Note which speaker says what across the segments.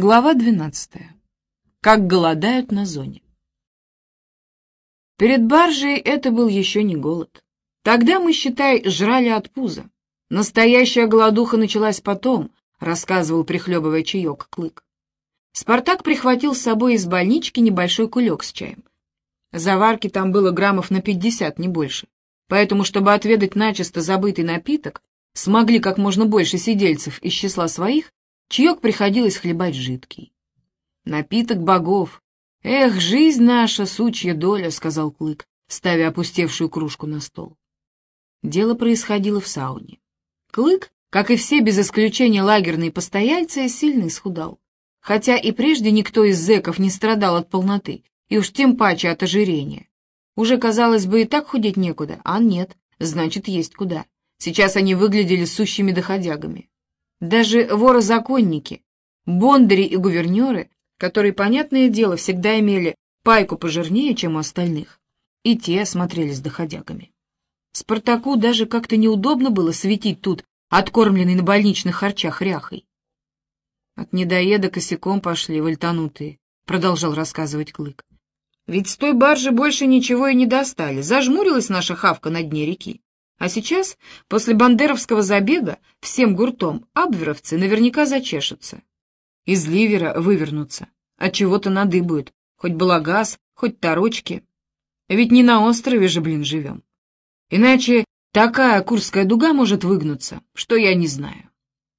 Speaker 1: Глава 12. Как голодают на зоне. Перед баржей это был еще не голод. Тогда мы, считай, жрали от пуза. Настоящая голодуха началась потом, рассказывал, прихлебывая чаек, Клык. Спартак прихватил с собой из больнички небольшой кулек с чаем. Заварки там было граммов на пятьдесят, не больше. Поэтому, чтобы отведать начисто забытый напиток, смогли как можно больше сидельцев из числа своих, чаек приходилось хлебать жидкий. Напиток богов. Эх, жизнь наша, сучья доля, — сказал Клык, ставя опустевшую кружку на стол. Дело происходило в сауне. Клык, как и все без исключения лагерные постояльцы, сильно исхудал. Хотя и прежде никто из зэков не страдал от полноты, и уж тем паче от ожирения. Уже, казалось бы, и так худеть некуда, а нет, значит, есть куда. Сейчас они выглядели сущими доходягами. Даже воры-законники, бондари и гувернеры, которые, понятное дело, всегда имели пайку пожирнее, чем у остальных, и те смотрелись доходягами. Спартаку даже как-то неудобно было светить тут, откормленный на больничных харчах ряхой. От недоеда косяком пошли вальтанутые, продолжал рассказывать Клык. Ведь с той баржи больше ничего и не достали, зажмурилась наша хавка на дне реки. А сейчас, после бандеровского забега, всем гуртом абверовцы наверняка зачешутся. Из ливера вывернутся, от чего-то надыбают, хоть балагаз, хоть торочки. Ведь не на острове же, блин, живем. Иначе такая Курская дуга может выгнуться, что я не знаю.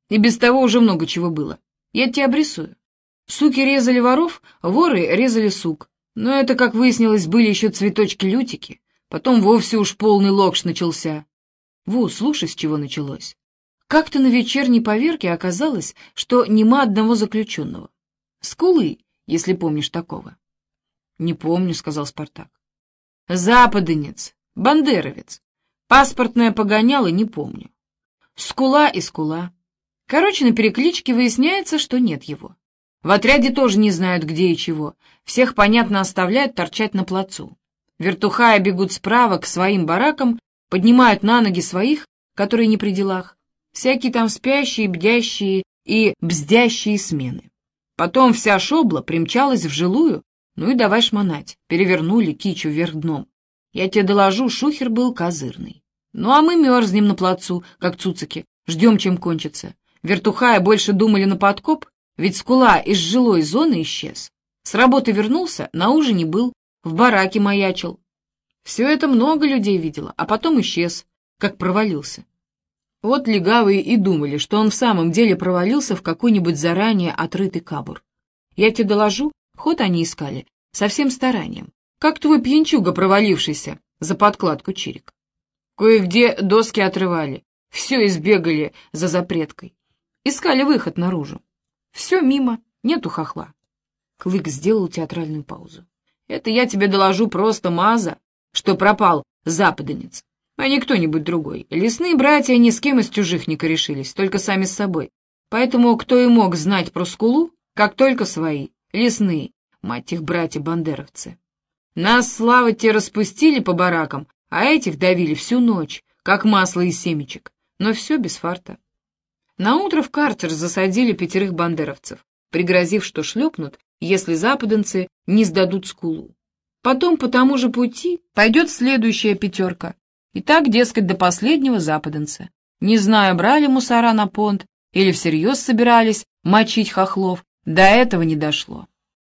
Speaker 1: И без того уже много чего было. Я тебе обрисую. Суки резали воров, воры резали сук. Но это, как выяснилось, были еще цветочки-лютики. Потом вовсе уж полный локш начался. Ву, слушай, с чего началось. Как-то на вечерней поверке оказалось, что нема одного заключенного. Скулы, если помнишь такого. — Не помню, — сказал Спартак. — Западенец, бандеровец. Паспортное погоняло, не помню. Скула и скула. Короче, на перекличке выясняется, что нет его. В отряде тоже не знают, где и чего. Всех, понятно, оставляют торчать на плацу. Вертухая бегут справа к своим баракам поднимают на ноги своих, которые не при делах, всякие там спящие, бдящие и бздящие смены. Потом вся шобла примчалась в жилую, ну и давай шмонать, перевернули кичу вверх дном. Я тебе доложу, шухер был козырный. Ну а мы мерзнем на плацу, как цуцики, ждем, чем кончится. Вертухая больше думали на подкоп, ведь скула из жилой зоны исчез. С работы вернулся, на ужине был, в бараке маячил, все это много людей видело, а потом исчез, как провалился. Вот легавые и думали, что он в самом деле провалился в какой-нибудь заранее отрытый кабур. Я тебе доложу, ход они искали, со всем старанием. Как твой пьянчуга, провалившийся за подкладку чирик. Кое-где доски отрывали, все избегали за запреткой. Искали выход наружу. Все мимо, нету хохла. Клык сделал театральную паузу. Это я тебе доложу просто маза, что пропал западенец, а не кто-нибудь другой. Лесные братья ни с кем из чужих не корешились, только сами с собой. Поэтому кто и мог знать про скулу, как только свои, лесные, мать их братья-бандеровцы. Нас, слава те, распустили по баракам, а этих давили всю ночь, как масло из семечек, но все без фарта. Наутро в карцер засадили пятерых бандеровцев, пригрозив, что шлепнут, если западенцы не сдадут скулу. Потом по тому же пути пойдет следующая пятерка. И так, дескать, до последнего западенца. Не знаю, брали мусора на понт или всерьез собирались мочить хохлов, до этого не дошло.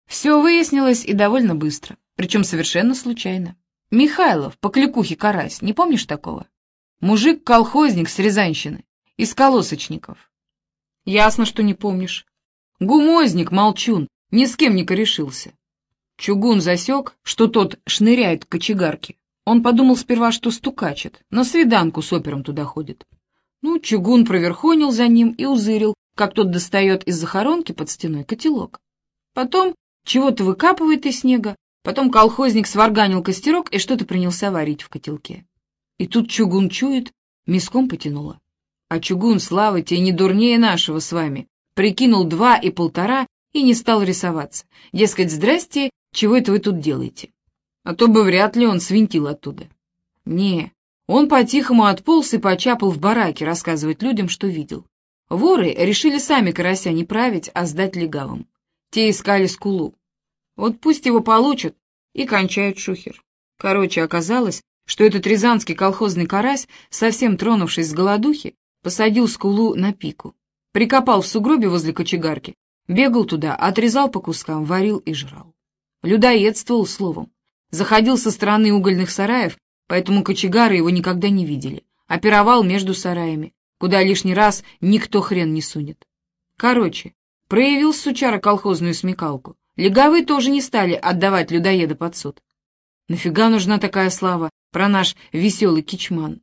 Speaker 1: Все выяснилось и довольно быстро, причем совершенно случайно. Михайлов, по кликухе Карась, не помнишь такого? Мужик-колхозник с Рязанщины, из колосочников. Ясно, что не помнишь. Гумозник, молчун, ни с кем не корешился. Чугун засек, что тот шныряет к кочегарке. Он подумал сперва, что стукачет, на свиданку с опером туда ходит. Ну, Чугун проверхонил за ним и узырил, как тот достает из захоронки под стеной котелок. Потом чего-то выкапывает из снега, потом колхозник сварганил костерок и что-то принялся варить в котелке. И тут Чугун чует, миском потянуло. А Чугун, слава тебе, не дурнее нашего с вами, прикинул два и полтора и не стал рисоваться. Дескать, здрасте, чего это вы тут делаете? А то бы вряд ли он свинтил оттуда. Не, он по-тихому отполз и почапал в бараке рассказывать людям, что видел. Воры решили сами карася не править, а сдать легавым. Те искали скулу. Вот пусть его получат и кончают шухер. Короче, оказалось, что этот рязанский колхозный карась, совсем тронувшись с голодухи, посадил скулу на пику. Прикопал в сугробе возле кочегарки, бегал туда, отрезал по кускам, варил и жрал. Людоедствовал словом. Заходил со стороны угольных сараев, поэтому кочегары его никогда не видели. Опировал между сараями, куда лишний раз никто хрен не сунет. Короче, проявил сучара колхозную смекалку. Леговые тоже не стали отдавать людоеда под суд. Нафига нужна такая слава про наш веселый кичман?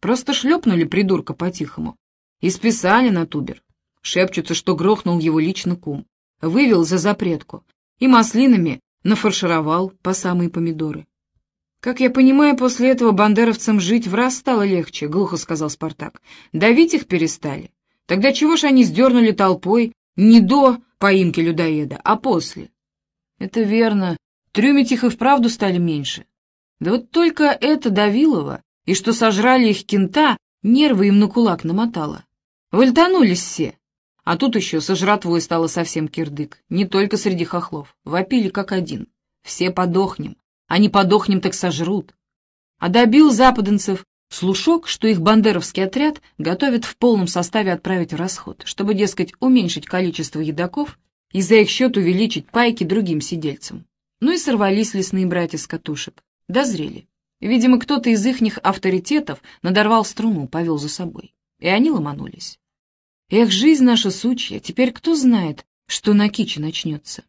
Speaker 1: Просто шлепнули придурка по-тихому. И списали на тубер. Шепчутся, что грохнул его лично кум. Вывел за запретку. И маслинами нафаршировал по самые помидоры. «Как я понимаю, после этого бандеровцам жить в раз стало легче», — глухо сказал Спартак. «Давить их перестали. Тогда чего ж они сдернули толпой не до поимки людоеда, а после?» «Это верно. Трюмить их и вправду стали меньше. Да вот только это Давилова, и что сожрали их кента, нервы им на кулак намотало. Вальтанулись все. А тут еще со жратвой стало совсем кирдык, не только среди хохлов. Вопили как один. Все подохнем. А не подохнем, так сожрут. А добил западенцев слушок, что их бандеровский отряд готовят в полном составе отправить в расход, чтобы, дескать, уменьшить количество едоков и за их счет увеличить пайки другим сидельцам. Ну и сорвались лесные братья с катушек. Дозрели. Видимо, кто-то из ихних авторитетов надорвал струну, повел за собой. И они ломанулись. Эх, жизнь наша сучья, теперь кто знает, что на киче начнется.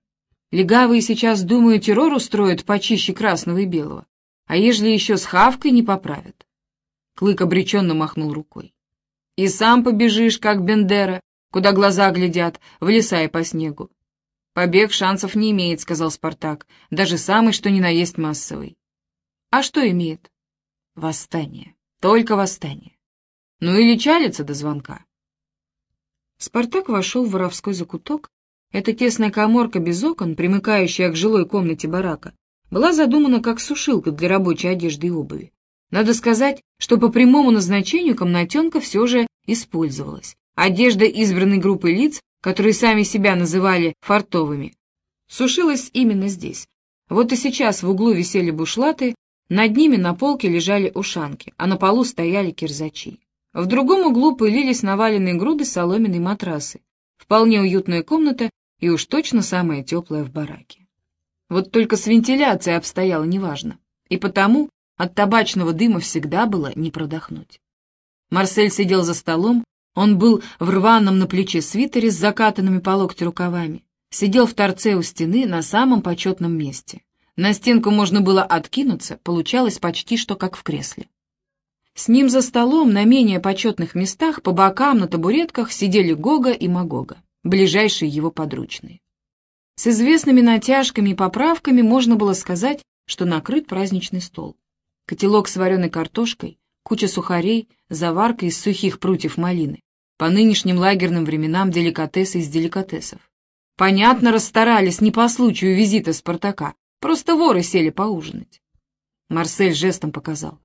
Speaker 1: Легавые сейчас, думаю, террор устроят почище красного и белого. А ежели еще с хавкой не поправят? Клык обреченно махнул рукой. И сам побежишь, как Бендера, куда глаза глядят, в леса и по снегу. «Побег шансов не имеет», — сказал Спартак, — «даже самый, что ни на есть массовый». «А что имеет?» «Восстание. Только восстание. Ну или чалится до звонка». Спартак вошел в воровской закуток. Эта тесная коморка без окон, примыкающая к жилой комнате барака, была задумана как сушилка для рабочей одежды и обуви. Надо сказать, что по прямому назначению комнатенка все же использовалась. Одежда избранной группы лиц которые сами себя называли фартовыми, сушилась именно здесь. Вот и сейчас в углу висели бушлаты, над ними на полке лежали ушанки, а на полу стояли кирзачи. В другом углу пылились наваленные груды соломенной матрасы. Вполне уютная комната и уж точно самая теплая в бараке. Вот только с вентиляцией обстояло неважно, и потому от табачного дыма всегда было не продохнуть. Марсель сидел за столом, он был в рваном на плече свитере с закатанными по локти рукавами. Сидел в торце у стены на самом почетном месте. На стенку можно было откинуться, получалось почти что как в кресле. С ним за столом на менее почетных местах по бокам на табуретках сидели Гога и Магога, ближайшие его подручные. С известными натяжками и поправками можно было сказать, что накрыт праздничный стол. Котелок с вареной картошкой, куча сухарей, заварка из сухих прутьев малины. По нынешним лагерным временам деликатесы из деликатесов. Понятно, расстарались не по случаю визита Спартака, просто воры сели поужинать. Марсель жестом показал.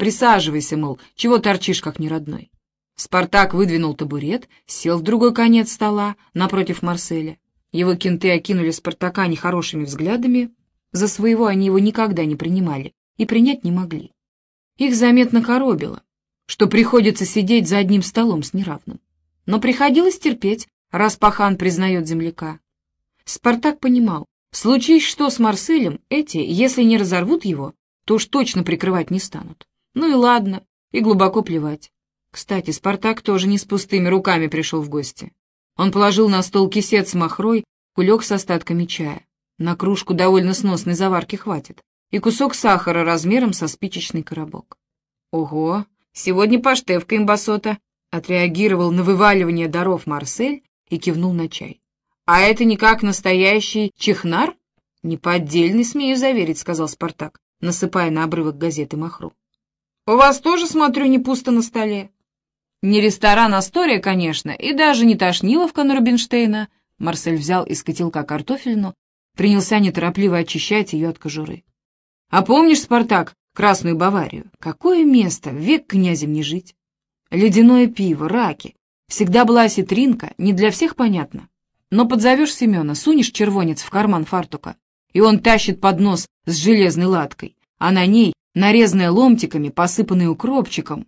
Speaker 1: «Присаживайся, мол, чего торчишь, как неродной?» Спартак выдвинул табурет, сел в другой конец стола, напротив Марселя. Его кенты окинули Спартака нехорошими взглядами, за своего они его никогда не принимали и принять не могли. Их заметно коробило, что приходится сидеть за одним столом с неравным. Но приходилось терпеть, раз пахан признает земляка. Спартак понимал, случись что с Марселем, эти, если не разорвут его, то уж точно прикрывать не станут. Ну и ладно, и глубоко плевать. Кстати, Спартак тоже не с пустыми руками пришел в гости. Он положил на стол кисет с махрой, кулек с остатками чая. На кружку довольно сносной заварки хватит и кусок сахара размером со спичечный коробок. «Ого, сегодня паштевка имбасота!» — отреагировал на вываливание даров Марсель и кивнул на чай. «А это не как настоящий чехнар?» «Неподдельный, смею заверить», — сказал Спартак, насыпая на обрывок газеты махру. «У вас тоже, смотрю, не пусто на столе?» «Не ресторан Астория, конечно, и даже не Тошниловка на Рубинштейна», Марсель взял из котелка картофельну, принялся неторопливо очищать ее от кожуры. А помнишь, Спартак, Красную Баварию? Какое место, век князем не жить. Ледяное пиво, раки. Всегда была осетринка, не для всех понятно. Но подзовешь Семена, сунешь червонец в карман фартука, и он тащит поднос с железной латкой, а на ней нарезанная ломтиками, посыпанная укропчиком.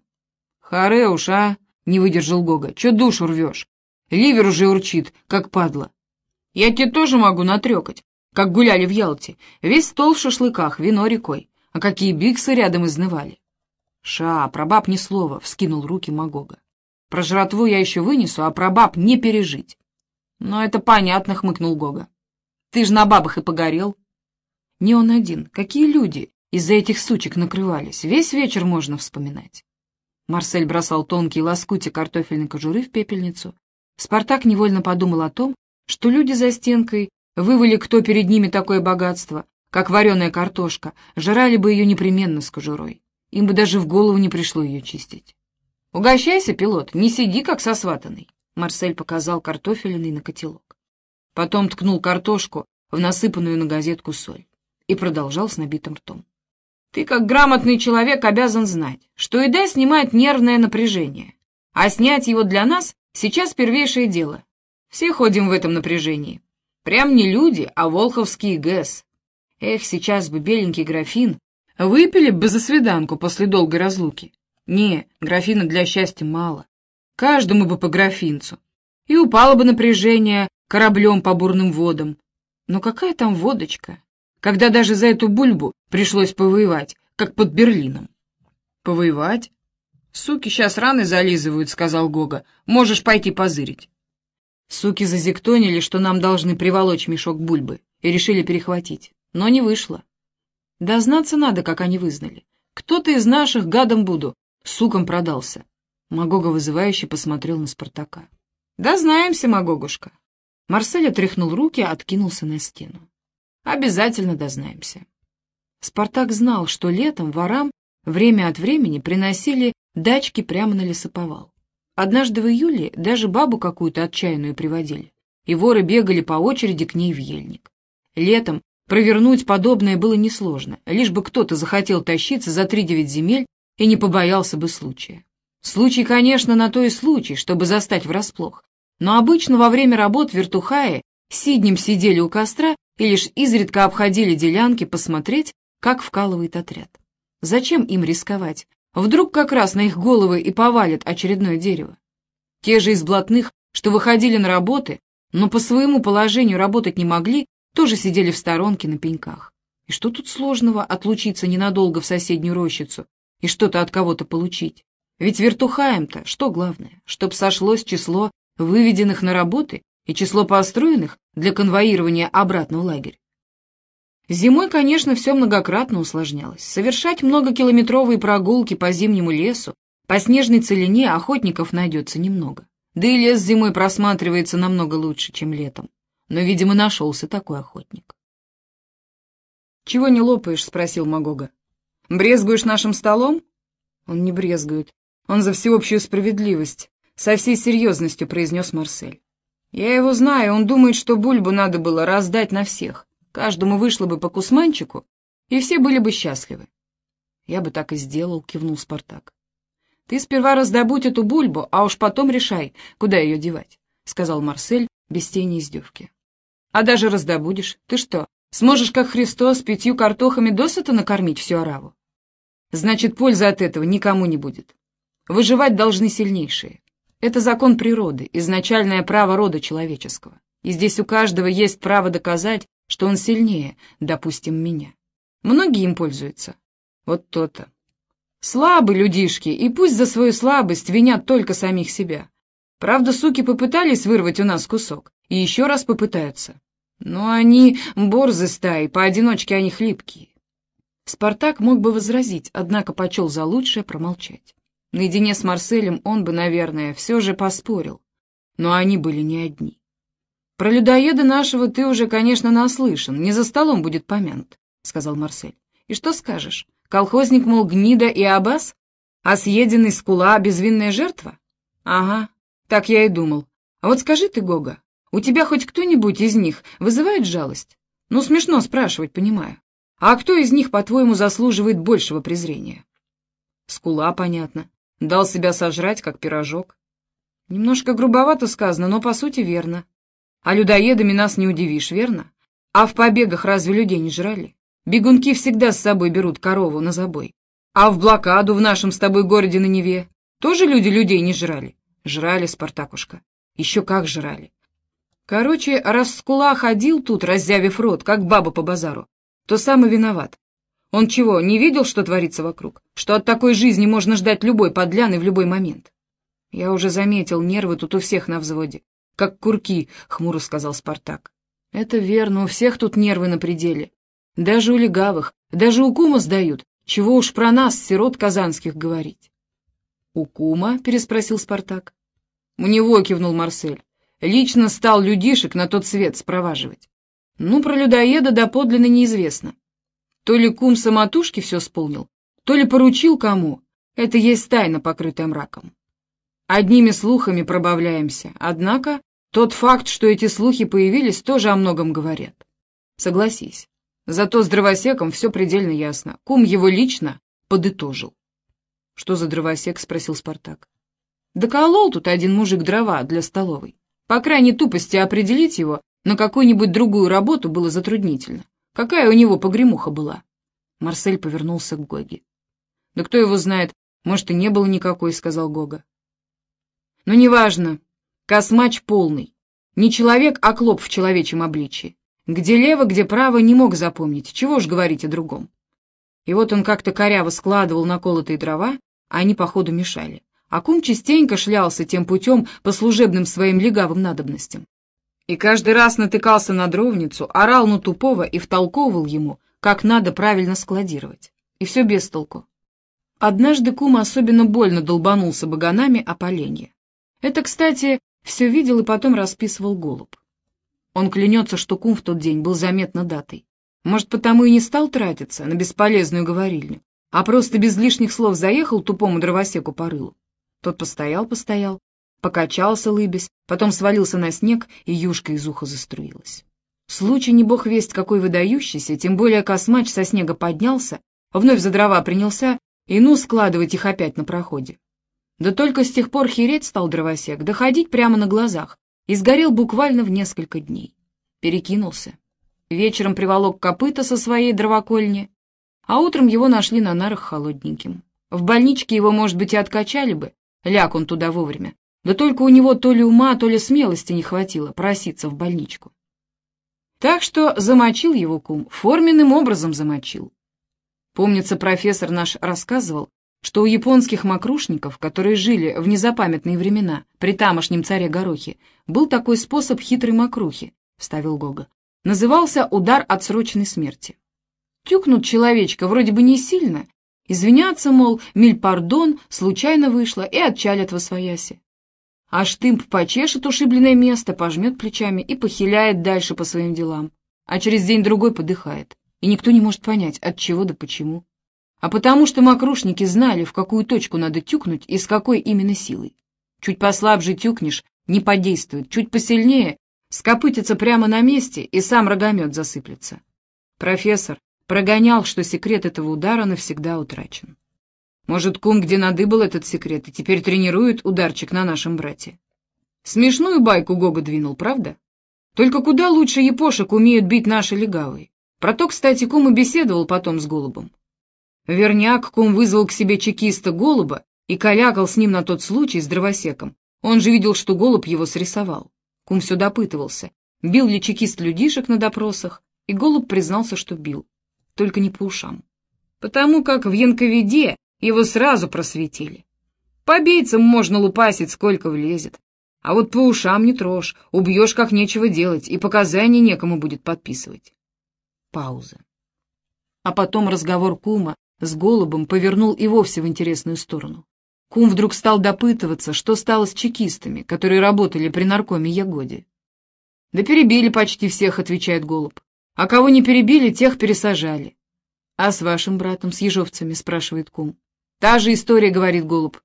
Speaker 1: «Харе уж, а!» — не выдержал Гога. «Чё душу рвешь? Ливер уже урчит, как падла. Я тебе тоже могу натрёкать, как гуляли в Ялте. Весь стол в шашлыках, вино рекой. А какие биксы рядом изнывали. «Ша, про баб ни слова», — вскинул руки Магога. «Про жратву я еще вынесу, а про баб не пережить». «Но это понятно», — хмыкнул Гога. «Ты же на бабах и погорел». «Не он один. Какие люди из-за этих сучек накрывались? Весь вечер можно вспоминать». Марсель бросал тонкие лоскути картофельной кожуры в пепельницу. Спартак невольно подумал о том, что люди за стенкой вывели кто перед ними такое богатство, как вареная картошка, жрали бы ее непременно с кожурой. Им бы даже в голову не пришло ее чистить. «Угощайся, пилот, не сиди, как сосватанный», — Марсель показал картофелиный на котелок. Потом ткнул картошку в насыпанную на газетку соль и продолжал с набитым ртом. «Ты, как грамотный человек, обязан знать, что еда снимает нервное напряжение, а снять его для нас сейчас первейшее дело. Все ходим в этом напряжении. Прям не люди, а волховский ГЭС. Эх, сейчас бы беленький графин Выпили бы за свиданку после долгой разлуки. Не, графина для счастья мало. Каждому бы по графинцу. И упало бы напряжение кораблем по бурным водам. Но какая там водочка, когда даже за эту бульбу пришлось повоевать, как под Берлином? Повоевать? Суки сейчас раны зализывают, сказал Гога. Можешь пойти позырить. Суки зазектонили, что нам должны приволочь мешок бульбы, и решили перехватить. Но не вышло. Дознаться надо, как они вызнали. Кто-то из наших, гадом буду, суком продался. Магога вызывающе посмотрел на Спартака. «Дознаемся, Магогушка». Марсель отряхнул руки, откинулся на стену. «Обязательно дознаемся». Спартак знал, что летом ворам время от времени приносили дачки прямо на лесоповал. Однажды в июле даже бабу какую-то отчаянную приводили, и воры бегали по очереди к ней в ельник. Летом Провернуть подобное было несложно, лишь бы кто-то захотел тащиться за три-девять земель и не побоялся бы случая. Случай, конечно, на то и случай, чтобы застать врасплох. Но обычно во время работ вертухаи сиднем сидели у костра и лишь изредка обходили делянки посмотреть, как вкалывает отряд. Зачем им рисковать? Вдруг как раз на их головы и повалит очередное дерево. Те же из блатных, что выходили на работы, но по своему положению работать не могли, тоже сидели в сторонке на пеньках. И что тут сложного отлучиться ненадолго в соседнюю рощицу и что-то от кого-то получить? Ведь вертухаем-то что главное? Чтоб сошлось число выведенных на работы и число построенных для конвоирования обратно в лагерь. Зимой, конечно, все многократно усложнялось. Совершать многокилометровые прогулки по зимнему лесу, по снежной целине охотников найдется немного. Да и лес зимой просматривается намного лучше, чем летом но, видимо, нашелся такой охотник. «Чего не лопаешь?» — спросил Магога. «Брезгуешь нашим столом?» «Он не брезгует. Он за всеобщую справедливость», — со всей серьезностью произнес Марсель. «Я его знаю, он думает, что бульбу надо было раздать на всех. Каждому вышло бы по кусманчику, и все были бы счастливы». «Я бы так и сделал», — кивнул Спартак. «Ты сперва раздобудь эту бульбу, а уж потом решай, куда ее девать», — сказал Марсель без тени издевки. А даже раздобудешь. Ты что, сможешь, как Христос, пятью картохами досыта накормить всю ораву? Значит, пользы от этого никому не будет. Выживать должны сильнейшие. Это закон природы, изначальное право рода человеческого. И здесь у каждого есть право доказать, что он сильнее, допустим, меня. Многие им пользуются. Вот то-то. Слабы людишки, и пусть за свою слабость винят только самих себя. Правда, суки попытались вырвать у нас кусок, и еще раз попытаются. Но они борзы стаи, поодиночке они хлипкие. Спартак мог бы возразить, однако почел за лучшее промолчать. Наедине с Марселем он бы, наверное, все же поспорил. Но они были не одни. «Про людоеда нашего ты уже, конечно, наслышан, не за столом будет помянут», — сказал Марсель. «И что скажешь? Колхозник, мол, гнида и абас? А съеденный скула — безвинная жертва? Ага, так я и думал. А вот скажи ты, Гога, у тебя хоть кто-нибудь из них вызывает жалость? Ну, смешно спрашивать, понимаю. А кто из них, по-твоему, заслуживает большего презрения? Скула, понятно. Дал себя сожрать, как пирожок. Немножко грубовато сказано, но по сути верно. А людоедами нас не удивишь, верно? А в побегах разве людей не жрали? Бегунки всегда с собой берут корову на забой. А в блокаду в нашем с тобой городе на Неве тоже люди людей не жрали? Жрали, Спартакушка. Еще как жрали. Короче, раз Скула ходил тут, раззявив рот, как баба по базару, то сам и виноват. Он чего, не видел, что творится вокруг? Что от такой жизни можно ждать любой подляны в любой момент? Я уже заметил, нервы тут у всех на взводе. Как курки, — хмуро сказал Спартак. Это верно, у всех тут нервы на пределе. Даже у легавых, даже у кума сдают. Чего уж про нас, сирот казанских, говорить. — У кума? — переспросил Спартак. — У него, — кивнул Марсель. Лично стал людишек на тот свет спроваживать. Ну, про людоеда доподлинно неизвестно. То ли кум самотушки все сполнил, то ли поручил кому. Это есть тайна, покрытая мраком. Одними слухами пробавляемся, однако тот факт, что эти слухи появились, тоже о многом говорят. Согласись. Зато с дровосеком все предельно ясно. Кум его лично подытожил. — Что за дровосек? — спросил Спартак. — Да колол тут один мужик дрова для столовой. По крайней тупости определить его на какую-нибудь другую работу было затруднительно. Какая у него погремуха была? Марсель повернулся к Гоге. — Да кто его знает, может, и не было никакой, — сказал Гога. — Но неважно. Космач полный. Не человек, а клоп в человечьем обличии. Где лево, где право, не мог запомнить. Чего ж говорить о другом? И вот он как-то коряво складывал наколотые дрова, а они, походу, мешали. А кум частенько шлялся тем путем по служебным своим легавым надобностям. И каждый раз натыкался на дровницу, орал на тупого и втолковывал ему, как надо правильно складировать. И все без толку. Однажды кум особенно больно долбанулся баганами о поленье. Это, кстати, все видел и потом расписывал голубь. Он клянется, что кум в тот день был заметно датой. Может, потому и не стал тратиться на бесполезную говорильню, а просто без лишних слов заехал тупому дровосеку по рылу. Тот постоял-постоял, покачался лыбясь, потом свалился на снег, и юшка из уха заструилась. Случай не бог весть какой выдающийся, тем более космач со снега поднялся, вновь за дрова принялся, и ну складывать их опять на проходе. Да только с тех пор хереть стал дровосек, доходить прямо на глазах, и сгорел буквально в несколько дней. Перекинулся. Вечером приволок копыта со своей дровокольни, а утром его нашли на нарах холодненьким. В больничке его, может быть, и откачали бы, ляг он туда вовремя. Да только у него то ли ума, то ли смелости не хватило проситься в больничку. Так что замочил его кум, форменным образом замочил. Помнится, профессор наш рассказывал, что у японских мокрушников, которые жили в незапамятные времена при тамошнем царе Горохе, был такой способ хитрой мокрухи, — вставил Гога. Назывался удар отсроченной смерти. Тюкнут человечка вроде бы не сильно, извиняться, мол, миль пардон, случайно вышло, и отчалят во свояси. А штымп почешет ушибленное место, пожмет плечами и похиляет дальше по своим делам, а через день-другой подыхает, и никто не может понять, от чего да почему а потому что мокрушники знали, в какую точку надо тюкнуть и с какой именно силой. Чуть послабже тюкнешь, не подействует, чуть посильнее, скопытится прямо на месте и сам рогомет засыплется. Профессор прогонял, что секрет этого удара навсегда утрачен. Может, кум где надыбал этот секрет и теперь тренирует ударчик на нашем брате? Смешную байку Гога двинул, правда? Только куда лучше епошек умеют бить наши легавые. Про то, кстати, кум и беседовал потом с Голубом. Верняк кум вызвал к себе чекиста Голуба и калякал с ним на тот случай с дровосеком. Он же видел, что Голуб его срисовал. Кум все допытывался, бил ли чекист людишек на допросах, и Голуб признался, что бил, только не по ушам. Потому как в Янковиде его сразу просветили. По бейцам можно лупасить, сколько влезет. А вот по ушам не трожь, убьешь, как нечего делать, и показания некому будет подписывать. Пауза. А потом разговор кума с голубом повернул и вовсе в интересную сторону. Кум вдруг стал допытываться, что стало с чекистами, которые работали при наркоме Ягоде. «Да перебили почти всех», — отвечает голубь. «А кого не перебили, тех пересажали». «А с вашим братом, с ежовцами?» — спрашивает кум. «Та же история», — говорит голубь.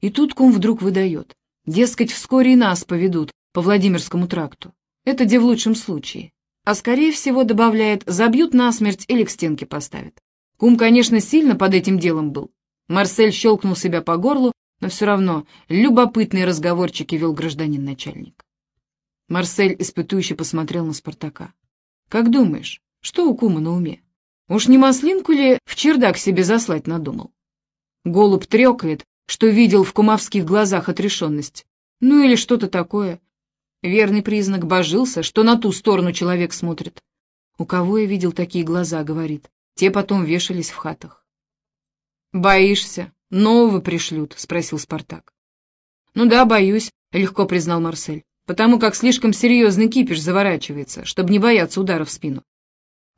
Speaker 1: И тут кум вдруг выдает. Дескать, вскоре и нас поведут по Владимирскому тракту. Это где в лучшем случае. А скорее всего, добавляет, забьют насмерть или к стенке поставят. Кум, конечно, сильно под этим делом был. Марсель щелкнул себя по горлу, но все равно любопытные разговорчики вел гражданин-начальник. Марсель испытующе посмотрел на Спартака. «Как думаешь, что у кума на уме? Уж не маслинку ли в чердак себе заслать надумал?» Голубь трекает, что видел в кумовских глазах отрешенность. Ну или что-то такое. Верный признак божился, что на ту сторону человек смотрит. У кого я видел такие глаза, говорит. Те потом вешались в хатах. «Боишься? Нового пришлют?» — спросил Спартак. «Ну да, боюсь», — легко признал Марсель, «потому как слишком серьезный кипиш заворачивается, чтобы не бояться удара в спину.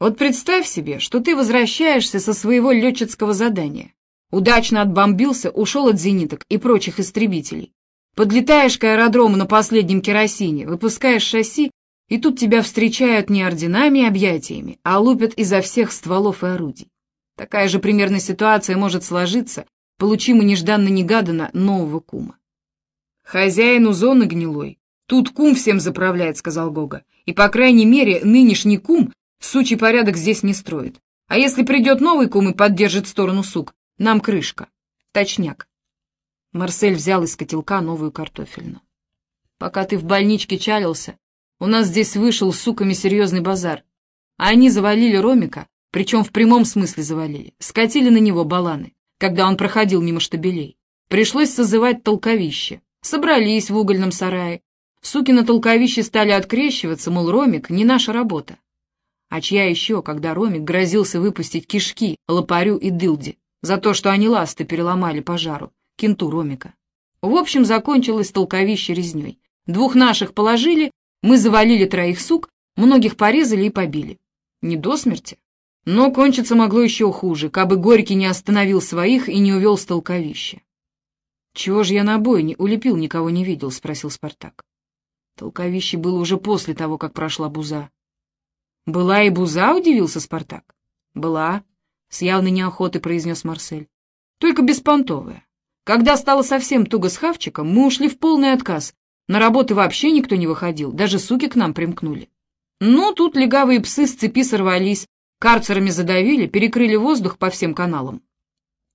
Speaker 1: Вот представь себе, что ты возвращаешься со своего летчицкого задания. Удачно отбомбился, ушел от зениток и прочих истребителей. Подлетаешь к аэродрому на последнем керосине, выпускаешь шасси, и тут тебя встречают не орденами и объятиями, а лупят изо всех стволов и орудий. Такая же примерная ситуация может сложиться, получим мы нежданно-негаданно нового кума. «Хозяин у зоны гнилой. Тут кум всем заправляет», — сказал Гога. «И, по крайней мере, нынешний кум сучий порядок здесь не строит. А если придет новый кум и поддержит сторону сук, нам крышка. Точняк». Марсель взял из котелка новую картофельную. «Пока ты в больничке чалился, у нас здесь вышел суками серьезный базар. А они завалили Ромика, причем в прямом смысле завалили, скатили на него баланы, когда он проходил мимо штабелей. Пришлось созывать толковище. Собрались в угольном сарае. Суки на толковище стали открещиваться, мол, Ромик — не наша работа. А чья еще, когда Ромик грозился выпустить кишки лопарю и дылде за то, что они ласты переломали пожару, кенту Ромика. В общем, закончилось толковище резней. Двух наших положили, мы завалили троих сук, многих порезали и побили. Не до смерти. Но кончиться могло еще хуже, кабы Горький не остановил своих и не увел с толковища. «Чего же я на бой не улепил, никого не видел?» — спросил Спартак. Толковище было уже после того, как прошла буза. «Была и буза?» — удивился Спартак. «Была», — с явной неохотой произнес Марсель. «Только беспонтовая. Когда стало совсем туго с хавчиком, мы ушли в полный отказ. На работы вообще никто не выходил, даже суки к нам примкнули. Ну, тут легавые псы с цепи сорвались, карцерами задавили, перекрыли воздух по всем каналам.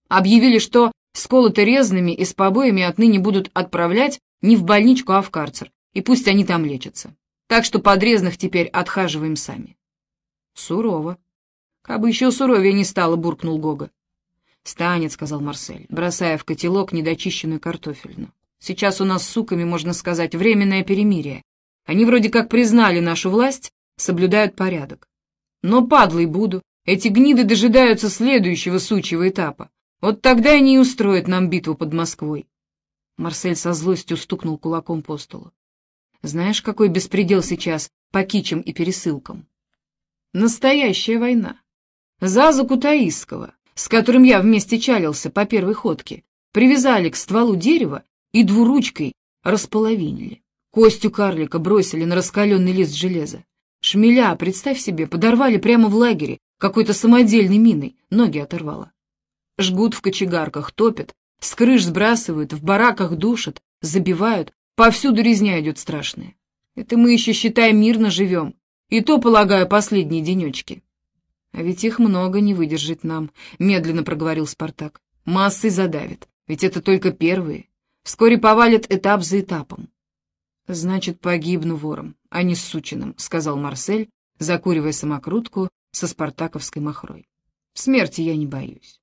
Speaker 1: Объявили, что Сколоты резными и с побоями отныне будут отправлять не в больничку, а в карцер, и пусть они там лечатся. Так что подрезных теперь отхаживаем сами. Сурово. Кабы еще суровее не стало, буркнул Гога. «Станет», — сказал Марсель, бросая в котелок недочищенную картофельну. «Сейчас у нас с суками, можно сказать, временное перемирие. Они вроде как признали нашу власть, соблюдают порядок. Но падлой буду. Эти гниды дожидаются следующего сучьего этапа. Вот тогда они и устроят нам битву под Москвой. Марсель со злостью стукнул кулаком по столу. Знаешь, какой беспредел сейчас по кичам и пересылкам? Настоящая война. Зазу Кутаисского, с которым я вместе чалился по первой ходке, привязали к стволу дерева и двуручкой располовинили. Костью карлика бросили на раскаленный лист железа. Шмеля, представь себе, подорвали прямо в лагере какой-то самодельной миной, ноги оторвало. Жгут в кочегарках, топят, с крыш сбрасывают, в бараках душат, забивают, повсюду резня идет страшная. Это мы еще, считай, мирно живем, и то, полагаю, последние денечки. А ведь их много не выдержит нам, — медленно проговорил Спартак. Массой задавит, ведь это только первые. Вскоре повалят этап за этапом. Значит, погибну вором, а не сучиным, — сказал Марсель, закуривая самокрутку со спартаковской махрой. Смерти я не боюсь.